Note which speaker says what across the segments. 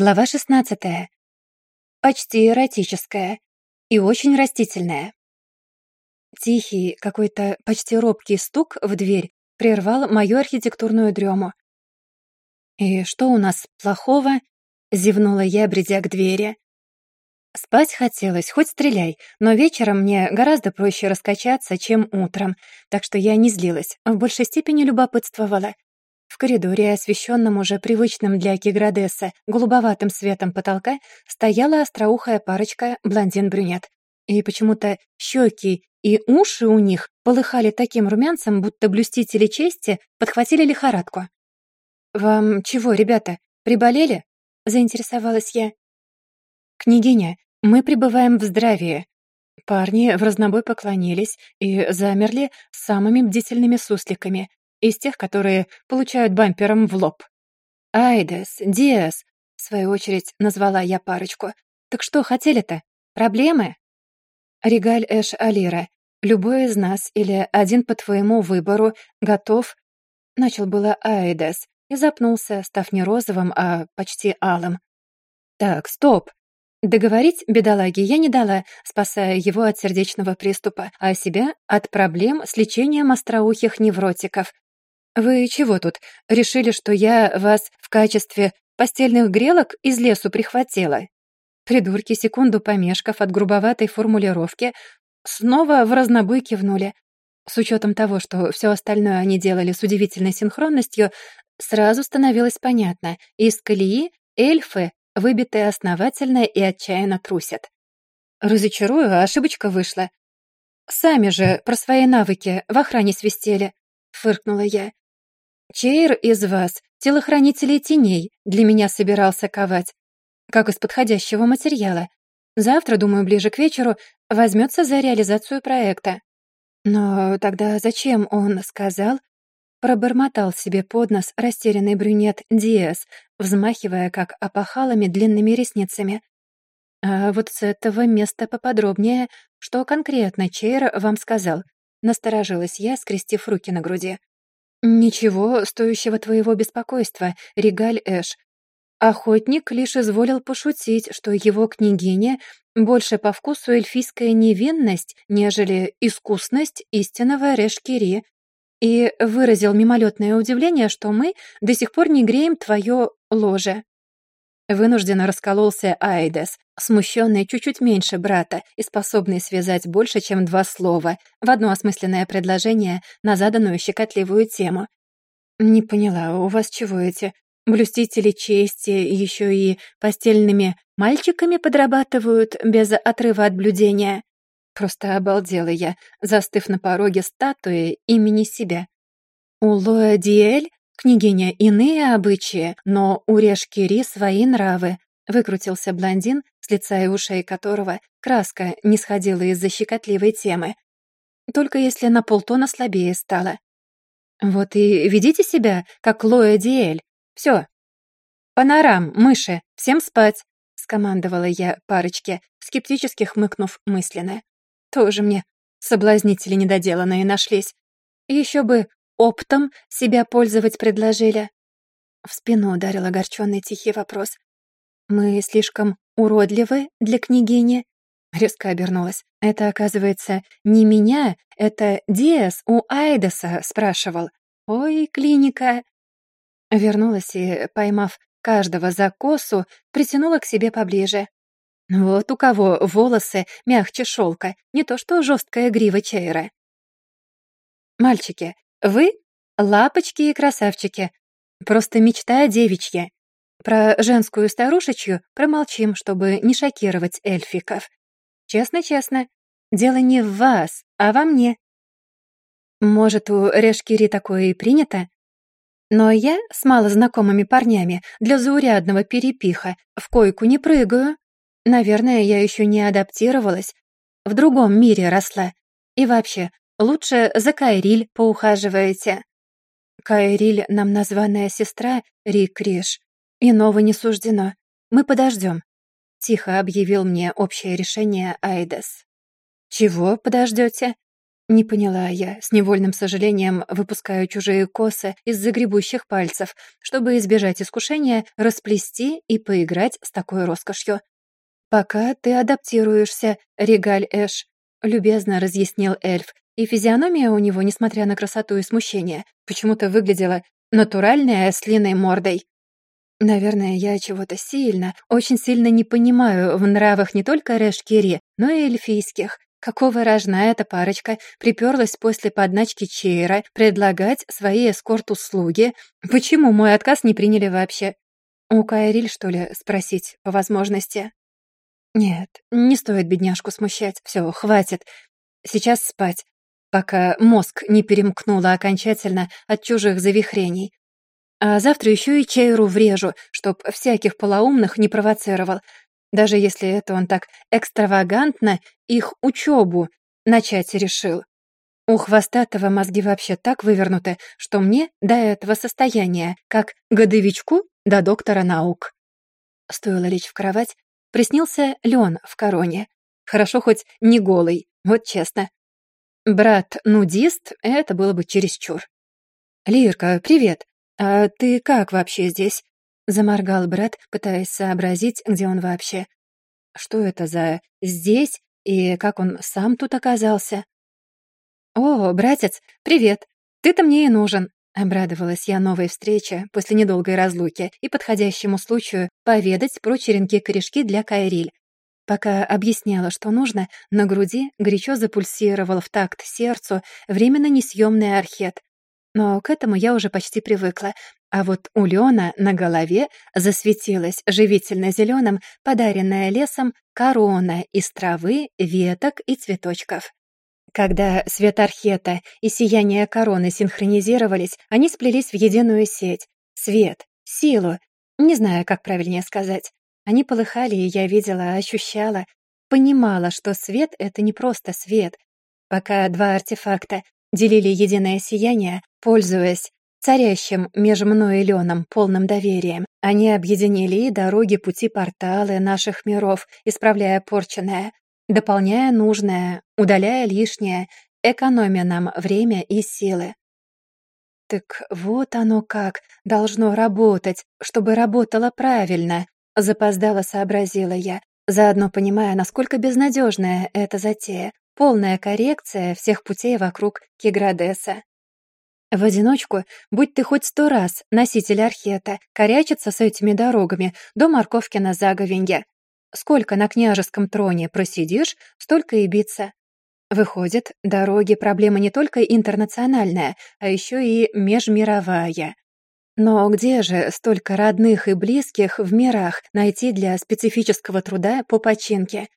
Speaker 1: Глава 16. Почти эротическая и очень растительная. Тихий, какой-то почти робкий стук в дверь прервал мою архитектурную дрему. «И что у нас плохого?» — зевнула я, бредя к двери. Спать хотелось, хоть стреляй, но вечером мне гораздо проще раскачаться, чем утром, так что я не злилась, в большей степени любопытствовала. В коридоре, освещенном уже привычным для Гиградеса голубоватым светом потолка, стояла остроухая парочка блондин-брюнет. И почему-то щеки и уши у них полыхали таким румянцем, будто блюстители чести подхватили лихорадку. «Вам чего, ребята, приболели?» — заинтересовалась я. «Княгиня, мы пребываем в здравии». Парни в разнобой поклонились и замерли самыми бдительными сусликами из тех, которые получают бампером в лоб. «Айдес, Диас», — в свою очередь назвала я парочку. «Так что хотели-то? Проблемы?» «Регаль Эш Алира, любой из нас или один по твоему выбору готов...» Начал было Айдес и запнулся, став не розовым, а почти алым. «Так, стоп!» Договорить бедолаге я не дала, спасая его от сердечного приступа, а себя — от проблем с лечением остроухих невротиков. «Вы чего тут? Решили, что я вас в качестве постельных грелок из лесу прихватила?» Придурки, секунду помешков от грубоватой формулировки, снова в разнобой кивнули. С учетом того, что все остальное они делали с удивительной синхронностью, сразу становилось понятно — из колеи эльфы, выбитые основательно и отчаянно трусят. Разочарую, а ошибочка вышла. «Сами же про свои навыки в охране свистели», — фыркнула я. Чейр из вас, телохранителей теней, для меня собирался ковать, как из подходящего материала. Завтра, думаю, ближе к вечеру, возьмется за реализацию проекта. Но тогда зачем он сказал? Пробормотал себе под нос растерянный брюнет Диас, взмахивая как опахалами длинными ресницами. А вот с этого места поподробнее, что конкретно Чейр вам сказал? Насторожилась я, скрестив руки на груди. «Ничего стоящего твоего беспокойства, Регаль Эш. Охотник лишь изволил пошутить, что его княгиня больше по вкусу эльфийская невинность, нежели искусность истинного Решкири, и выразил мимолетное удивление, что мы до сих пор не греем твое ложе». Вынужденно раскололся Айдес смущенный чуть-чуть меньше брата и способной связать больше, чем два слова в одно осмысленное предложение на заданную щекотливую тему. «Не поняла, у вас чего эти? Блюстители чести еще и постельными мальчиками подрабатывают без отрыва от блюдения?» Просто обалдела я, застыв на пороге статуи имени себя. «У Лоя Диэль, княгиня, иные обычаи, но у Решкири свои нравы, Выкрутился блондин, с лица и ушей которого краска не сходила из-за щекотливой темы. Только если на полтона слабее стало. «Вот и ведите себя, как Лоя Диэль. Все. Панорам, мыши, всем спать!» — скомандовала я парочке, скептически хмыкнув мысленно. «Тоже мне соблазнители недоделанные нашлись. Еще бы оптом себя пользовать предложили». В спину ударил огорченный тихий вопрос. «Мы слишком уродливы для княгини?» Резко обернулась. «Это, оказывается, не меня, это Диас у Айдаса спрашивал. Ой, клиника!» Вернулась и, поймав каждого за косу, притянула к себе поближе. Вот у кого волосы мягче шелка, не то что жесткая грива чайра. «Мальчики, вы — лапочки и красавчики. Просто мечта девичья. Про женскую старушечью промолчим, чтобы не шокировать эльфиков. Честно-честно, дело не в вас, а во мне. Может, у Решкири такое и принято? Но я с малознакомыми парнями для заурядного перепиха в койку не прыгаю. Наверное, я еще не адаптировалась, в другом мире росла. И вообще, лучше за Кайриль поухаживаете. Кайриль нам названная сестра Рикриш. «Иного не суждено. Мы подождем», — тихо объявил мне общее решение Айдес. «Чего подождете?» Не поняла я, с невольным сожалением выпускаю чужие косы из загребущих пальцев, чтобы избежать искушения расплести и поиграть с такой роскошью. «Пока ты адаптируешься, Регаль Эш», — любезно разъяснил эльф, и физиономия у него, несмотря на красоту и смущение, почему-то выглядела натуральной ослиной мордой. Наверное, я чего-то сильно, очень сильно не понимаю в нравах не только Решкири, но и эльфийских. Какого рожна эта парочка приперлась после подначки Чейра предлагать свои эскорт-услуги? Почему мой отказ не приняли вообще? У Кайриль, что ли, спросить по возможности? Нет, не стоит бедняжку смущать. Все, хватит. Сейчас спать, пока мозг не перемкнуло окончательно от чужих завихрений. А завтра еще и Чейру врежу, чтоб всяких полоумных не провоцировал, даже если это он так экстравагантно их учебу начать решил. У Хвостатого мозги вообще так вывернуты, что мне до этого состояния, как годовичку до доктора наук. Стоило лечь в кровать, приснился Лен в короне. Хорошо хоть не голый, вот честно. Брат-нудист — это было бы чересчур. «Лирка, привет!» «А ты как вообще здесь?» — заморгал брат, пытаясь сообразить, где он вообще. «Что это за «здесь» и как он сам тут оказался?» «О, братец, привет! Ты-то мне и нужен!» Обрадовалась я новой встрече после недолгой разлуки и подходящему случаю поведать про черенки-корешки для Кайриль. Пока объясняла, что нужно, на груди горячо запульсировал в такт сердцу временно несъемный архет но к этому я уже почти привыкла. А вот у Леона на голове засветилась живительно зеленым подаренная лесом корона из травы, веток и цветочков. Когда свет архета и сияние короны синхронизировались, они сплелись в единую сеть. Свет, силу, не знаю, как правильнее сказать. Они полыхали, и я видела, ощущала, понимала, что свет — это не просто свет. Пока два артефакта делили единое сияние, пользуясь царящим между мной и Леном полным доверием. Они объединили и дороги, пути, порталы наших миров, исправляя порченное, дополняя нужное, удаляя лишнее, экономя нам время и силы. Так вот оно как должно работать, чтобы работало правильно, запоздало сообразила я, заодно понимая, насколько безнадежная эта затея, полная коррекция всех путей вокруг Киградеса. В одиночку, будь ты хоть сто раз носитель архета, корячиться с этими дорогами до морковки на заговенье. Сколько на княжеском троне просидишь, столько и биться. Выходит, дороги — проблема не только интернациональная, а еще и межмировая. Но где же столько родных и близких в мирах найти для специфического труда по починке?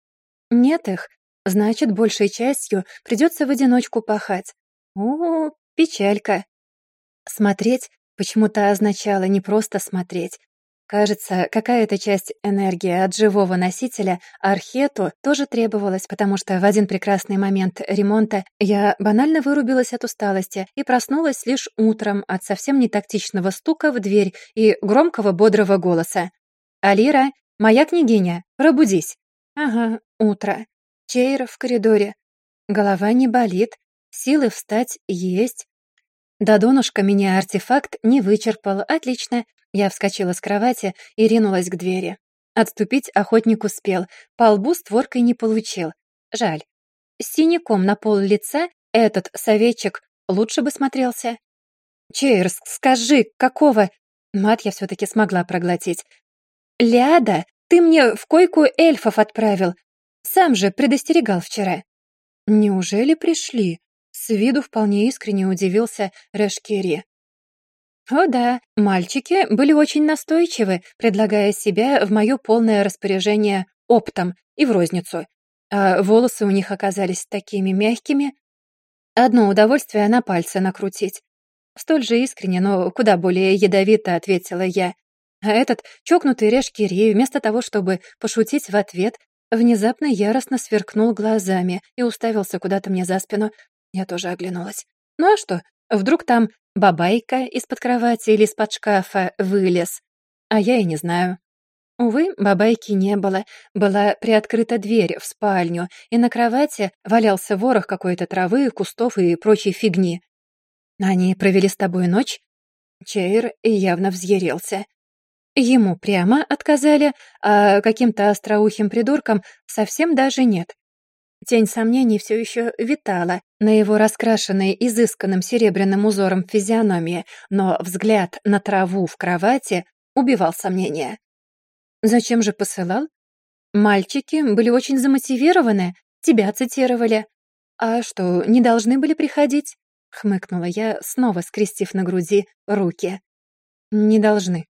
Speaker 1: Нет их, Значит, большей частью придется в одиночку пахать. О, печалька. Смотреть почему-то означало не просто смотреть. Кажется, какая-то часть энергии от живого носителя Архету тоже требовалась, потому что в один прекрасный момент ремонта я банально вырубилась от усталости и проснулась лишь утром от совсем нетактичного стука в дверь и громкого бодрого голоса. «Алира, моя княгиня, пробудись!» «Ага, утро. Чейра в коридоре. Голова не болит, силы встать есть. До донышка меня артефакт не вычерпал. Отлично. Я вскочила с кровати и ринулась к двери. Отступить охотник успел, по лбу створкой не получил. Жаль. С синяком на пол лица этот советчик лучше бы смотрелся. «Чейрс, скажи, какого...» Мат я все-таки смогла проглотить. «Ляда, ты мне в койку эльфов отправил. Сам же предостерегал вчера». «Неужели пришли?» С виду вполне искренне удивился Решкери. «О да, мальчики были очень настойчивы, предлагая себя в мое полное распоряжение оптом и в розницу. А волосы у них оказались такими мягкими. Одно удовольствие на пальце накрутить. Столь же искренне, но куда более ядовито ответила я. А этот чокнутый решкири, вместо того, чтобы пошутить в ответ, Внезапно яростно сверкнул глазами и уставился куда-то мне за спину. Я тоже оглянулась. Ну а что? Вдруг там бабайка из-под кровати или из-под шкафа вылез? А я и не знаю. Увы, бабайки не было. Была приоткрыта дверь в спальню, и на кровати валялся ворох какой-то травы, кустов и прочей фигни. «Они провели с тобой ночь?» Чейр явно взъярился. Ему прямо отказали, а каким-то остроухим придуркам совсем даже нет. Тень сомнений все еще витала на его раскрашенной изысканным серебряным узором физиономии, но взгляд на траву в кровати убивал сомнения. «Зачем же посылал? Мальчики были очень замотивированы, тебя цитировали. А что, не должны были приходить?» — хмыкнула я, снова скрестив на груди руки. «Не должны»,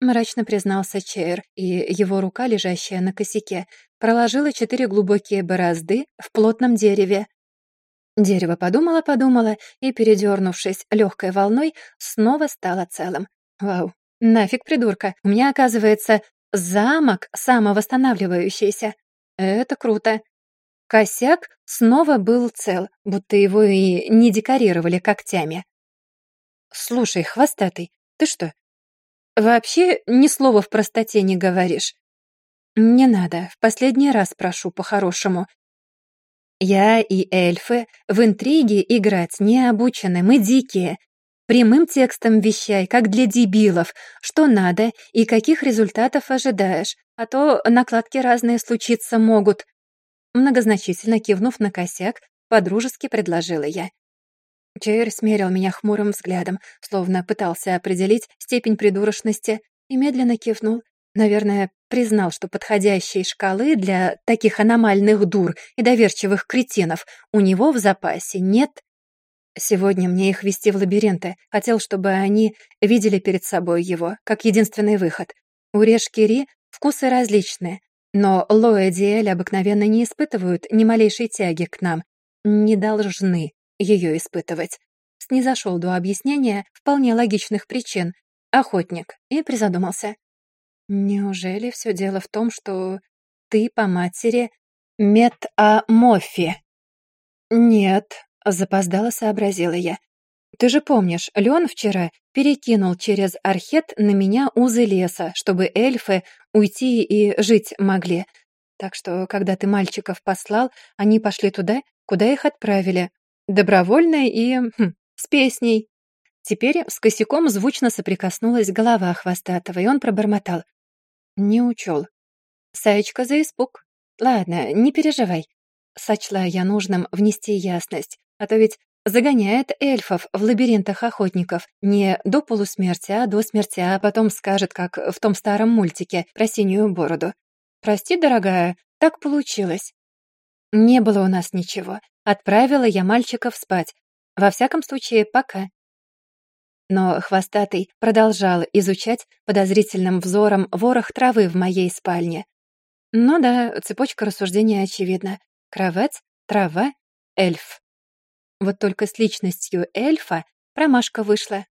Speaker 1: Мрачно признался Чейр, и его рука, лежащая на косяке, проложила четыре глубокие борозды в плотном дереве. Дерево подумало-подумало и, передернувшись легкой волной, снова стало целым. «Вау, нафиг, придурка! У меня, оказывается, замок самовосстанавливающийся. Это круто!» Косяк снова был цел, будто его и не декорировали когтями. «Слушай, хвостатый, ты что, Вообще ни слова в простоте не говоришь. Не надо, в последний раз прошу по-хорошему. Я и эльфы в интриги играть не обучены, мы дикие. Прямым текстом вещай, как для дебилов, что надо и каких результатов ожидаешь, а то накладки разные случиться могут. Многозначительно кивнув на косяк, подружески предложила я. Чейр смерил меня хмурым взглядом, словно пытался определить степень придурочности, и медленно кивнул. Наверное, признал, что подходящей шкалы для таких аномальных дур и доверчивых кретинов у него в запасе нет. Сегодня мне их вести в лабиринты. Хотел, чтобы они видели перед собой его, как единственный выход. У Решкири вкусы различные, но Лоэдиэль обыкновенно не испытывают ни малейшей тяги к нам. Не должны ее испытывать. Снизошел до объяснения вполне логичных причин. Охотник. И призадумался. «Неужели все дело в том, что ты по матери метамофи?» «Нет», — запоздало сообразила я. «Ты же помнишь, Леон вчера перекинул через архет на меня узы леса, чтобы эльфы уйти и жить могли. Так что, когда ты мальчиков послал, они пошли туда, куда их отправили. Добровольная и... Хм, с песней. Теперь с косяком звучно соприкоснулась голова Хвостатого, и он пробормотал. Не учел. Саечка за испуг. Ладно, не переживай. Сочла я нужным внести ясность, а то ведь загоняет эльфов в лабиринтах охотников не до полусмерти, а до смерти, а потом скажет, как в том старом мультике про синюю бороду. «Прости, дорогая, так получилось. «Не было у нас ничего. Отправила я мальчиков спать. Во всяком случае, пока». Но хвостатый продолжал изучать подозрительным взором ворох травы в моей спальне. Ну да, цепочка рассуждения очевидна. Кровать, трава, эльф. Вот только с личностью эльфа промашка вышла.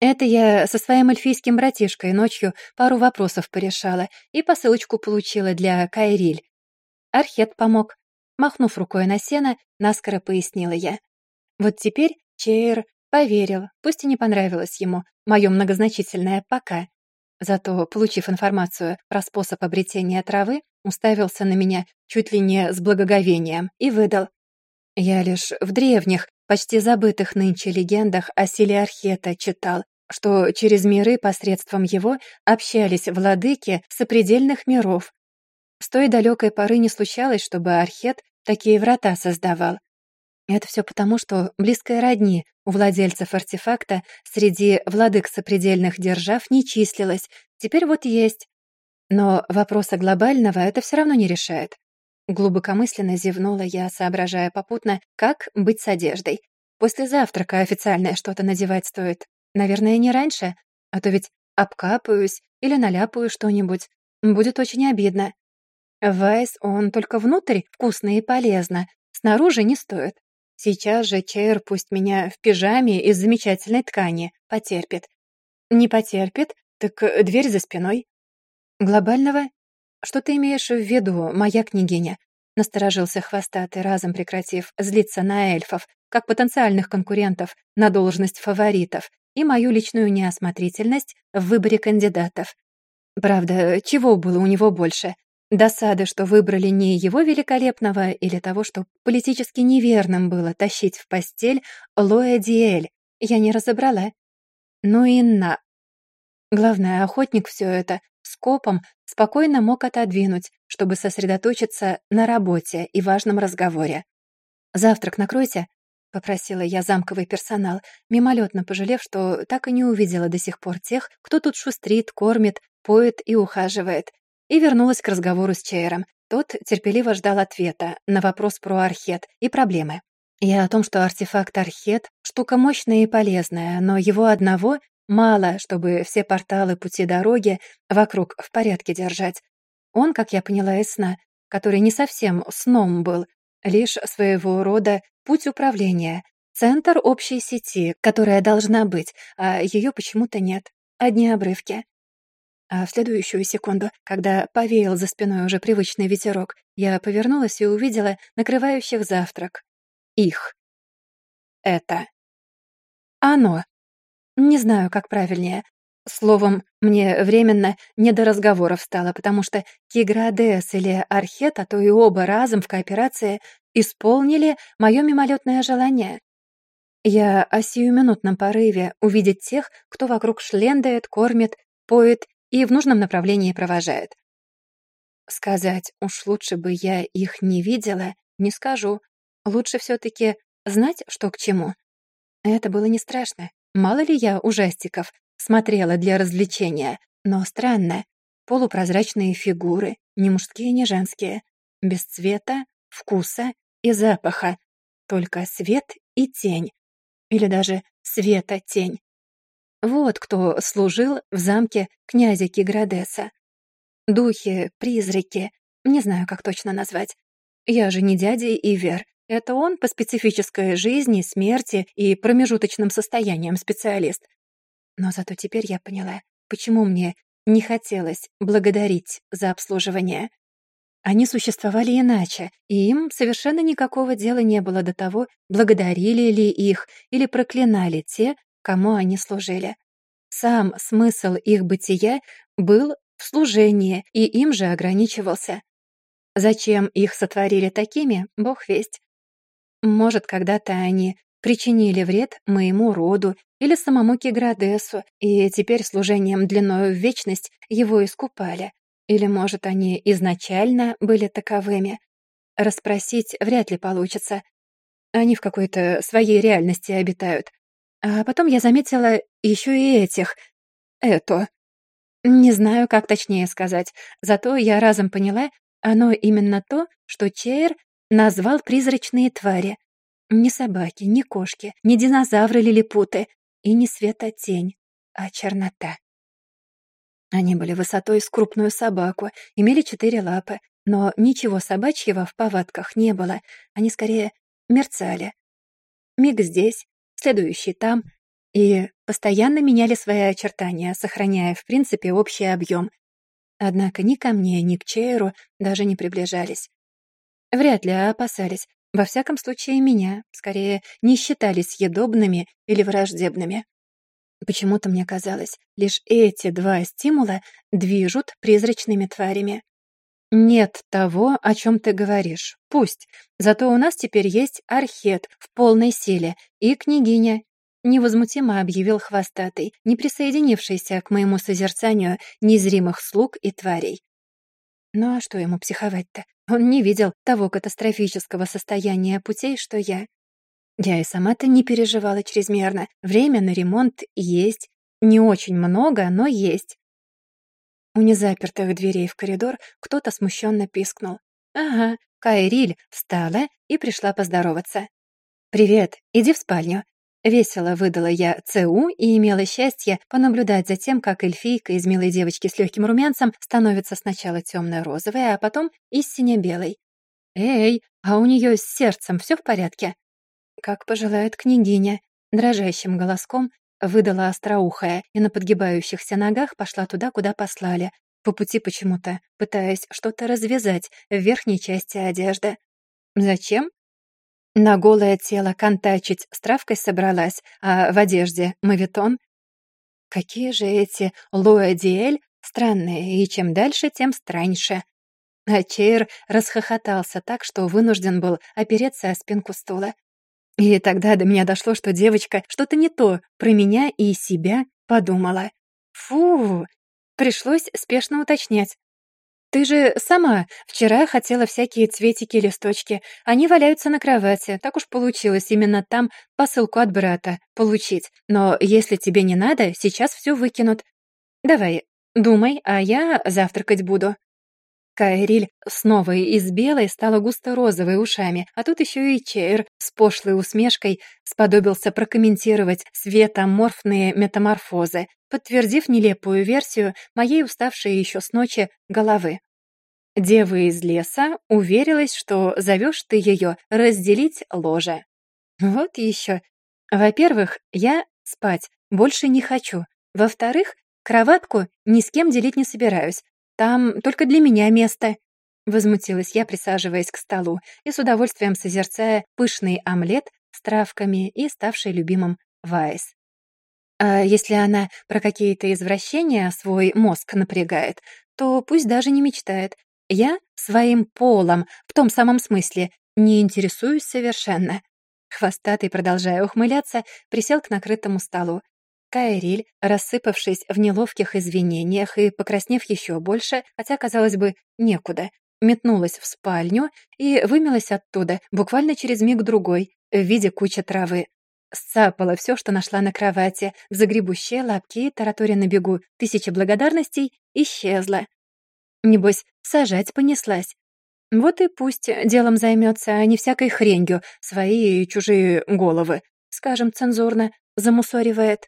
Speaker 1: Это я со своим эльфийским братишкой ночью пару вопросов порешала и посылочку получила для Кайриль. Архет помог. Махнув рукой на сено, наскоро пояснила я. Вот теперь Чейр поверил, пусть и не понравилось ему мое многозначительное «пока». Зато, получив информацию про способ обретения травы, уставился на меня чуть ли не с благоговением и выдал. Я лишь в древних, почти забытых нынче легендах о силе Архета читал, что через миры посредством его общались владыки сопредельных миров, с той далекой поры не случалось, чтобы Архет такие врата создавал. Это все потому, что близкой родни у владельцев артефакта среди владык сопредельных держав не числилось, теперь вот есть. Но вопроса глобального это все равно не решает. Глубокомысленно зевнула я, соображая попутно, как быть с одеждой. После завтрака официальное что-то надевать стоит. Наверное, не раньше, а то ведь обкапаюсь или наляпаю что-нибудь. Будет очень обидно. Вайс он только внутрь вкусно и полезно, снаружи не стоит. Сейчас же Чейр пусть меня в пижаме из замечательной ткани потерпит. Не потерпит, так э, дверь за спиной. Глобального? Что ты имеешь в виду, моя княгиня? Насторожился хвостатый, разом прекратив злиться на эльфов, как потенциальных конкурентов на должность фаворитов и мою личную неосмотрительность в выборе кандидатов. Правда, чего было у него больше? Досада, что выбрали не его великолепного или того, что политически неверным было тащить в постель Лоя Диэль, я не разобрала. Ну и на. Главное, охотник все это скопом спокойно мог отодвинуть, чтобы сосредоточиться на работе и важном разговоре. «Завтрак накройте», — попросила я замковый персонал, мимолетно пожалев, что так и не увидела до сих пор тех, кто тут шустрит, кормит, поет и ухаживает и вернулась к разговору с Чейром. Тот терпеливо ждал ответа на вопрос про архет и проблемы. Я о том, что артефакт архет — штука мощная и полезная, но его одного мало, чтобы все порталы пути дороги вокруг в порядке держать. Он, как я поняла из сна, который не совсем сном был, лишь своего рода путь управления, центр общей сети, которая должна быть, а ее почему-то нет. Одни обрывки. А в следующую секунду, когда повеял за спиной уже привычный ветерок, я повернулась и увидела накрывающих завтрак. Их. Это. Оно. Не знаю, как правильнее. Словом, мне временно не до разговоров стало, потому что Киградес или Архет, а то и оба разом в кооперации, исполнили мое мимолетное желание. Я о сиюминутном порыве увидеть тех, кто вокруг шлендает, кормит, поет и в нужном направлении провожает. Сказать «уж лучше бы я их не видела» не скажу. Лучше все-таки знать, что к чему. Это было не страшно. Мало ли я ужастиков смотрела для развлечения, но странно. Полупрозрачные фигуры, ни мужские, ни женские. Без цвета, вкуса и запаха. Только свет и тень. Или даже света-тень. Вот кто служил в замке князя Киградеса. Духи, призраки, не знаю, как точно назвать. Я же не дядя Ивер. Это он по специфической жизни, смерти и промежуточным состояниям специалист. Но зато теперь я поняла, почему мне не хотелось благодарить за обслуживание. Они существовали иначе, и им совершенно никакого дела не было до того, благодарили ли их или проклинали те, кому они служили. Сам смысл их бытия был в служении и им же ограничивался. Зачем их сотворили такими, бог весть. Может, когда-то они причинили вред моему роду или самому Киградесу, и теперь служением длиною в вечность его искупали. Или, может, они изначально были таковыми. Распросить вряд ли получится. Они в какой-то своей реальности обитают. А потом я заметила еще и этих. Это. Не знаю, как точнее сказать. Зато я разом поняла, оно именно то, что Чейр назвал призрачные твари. Не собаки, не кошки, не динозавры-лилипуты и не светотень, а, а чернота. Они были высотой с крупную собаку, имели четыре лапы, но ничего собачьего в повадках не было, они скорее мерцали. Миг здесь, следующий там, и постоянно меняли свои очертания, сохраняя, в принципе, общий объем. Однако ни ко мне, ни к Чейру даже не приближались. Вряд ли а опасались. Во всяком случае, меня, скорее, не считали съедобными или враждебными. Почему-то мне казалось, лишь эти два стимула движут призрачными тварями. «Нет того, о чем ты говоришь. Пусть. Зато у нас теперь есть архет в полной силе и княгиня». Невозмутимо объявил хвостатый, не присоединившийся к моему созерцанию незримых слуг и тварей. Ну а что ему психовать-то? Он не видел того катастрофического состояния путей, что я. Я и сама-то не переживала чрезмерно. Время на ремонт есть. Не очень много, но есть. У незапертых дверей в коридор кто-то смущенно пискнул. «Ага, Кайриль встала и пришла поздороваться. «Привет, иди в спальню». Весело выдала я ЦУ и имела счастье понаблюдать за тем, как эльфийка из милой девочки с легким румянцем становится сначала темно-розовой, а потом и сине-белой. «Эй, а у нее с сердцем все в порядке?» «Как пожелает княгиня», — дрожащим голоском Выдала остроухая и на подгибающихся ногах пошла туда, куда послали, по пути почему-то, пытаясь что-то развязать в верхней части одежды. «Зачем?» На голое тело контачить с травкой собралась, а в одежде мавитон. Какие же эти Луэдиэль странные, и чем дальше, тем страньше. А Чейр расхохотался так, что вынужден был опереться о спинку стула. И тогда до меня дошло, что девочка что-то не то про меня и себя подумала. Фу! Пришлось спешно уточнять. «Ты же сама вчера хотела всякие цветики-листочки. Они валяются на кровати. Так уж получилось именно там посылку от брата получить. Но если тебе не надо, сейчас все выкинут. Давай, думай, а я завтракать буду». Кайриль снова из белой стала густо-розовой ушами, а тут еще и Чейр с пошлой усмешкой сподобился прокомментировать светоморфные метаморфозы, подтвердив нелепую версию моей уставшей еще с ночи головы. Дева из леса уверилась, что зовешь ты ее разделить ложе. Вот еще. Во-первых, я спать больше не хочу. Во-вторых, кроватку ни с кем делить не собираюсь. Там только для меня место». Возмутилась я, присаживаясь к столу и с удовольствием созерцая пышный омлет с травками и ставший любимым вайс. А если она про какие-то извращения свой мозг напрягает, то пусть даже не мечтает. Я своим полом, в том самом смысле, не интересуюсь совершенно. Хвостатый, продолжая ухмыляться, присел к накрытому столу. Кайриль, рассыпавшись в неловких извинениях и покраснев еще больше, хотя, казалось бы, некуда, метнулась в спальню и вымилась оттуда буквально через миг-другой в виде кучи травы. Сцапала все, что нашла на кровати, в загребущие лапки, тараторя на бегу, тысяча благодарностей, исчезла. Небось, сажать понеслась. Вот и пусть делом займется, а не всякой хренью, свои и чужие головы, скажем цензурно, замусоривает.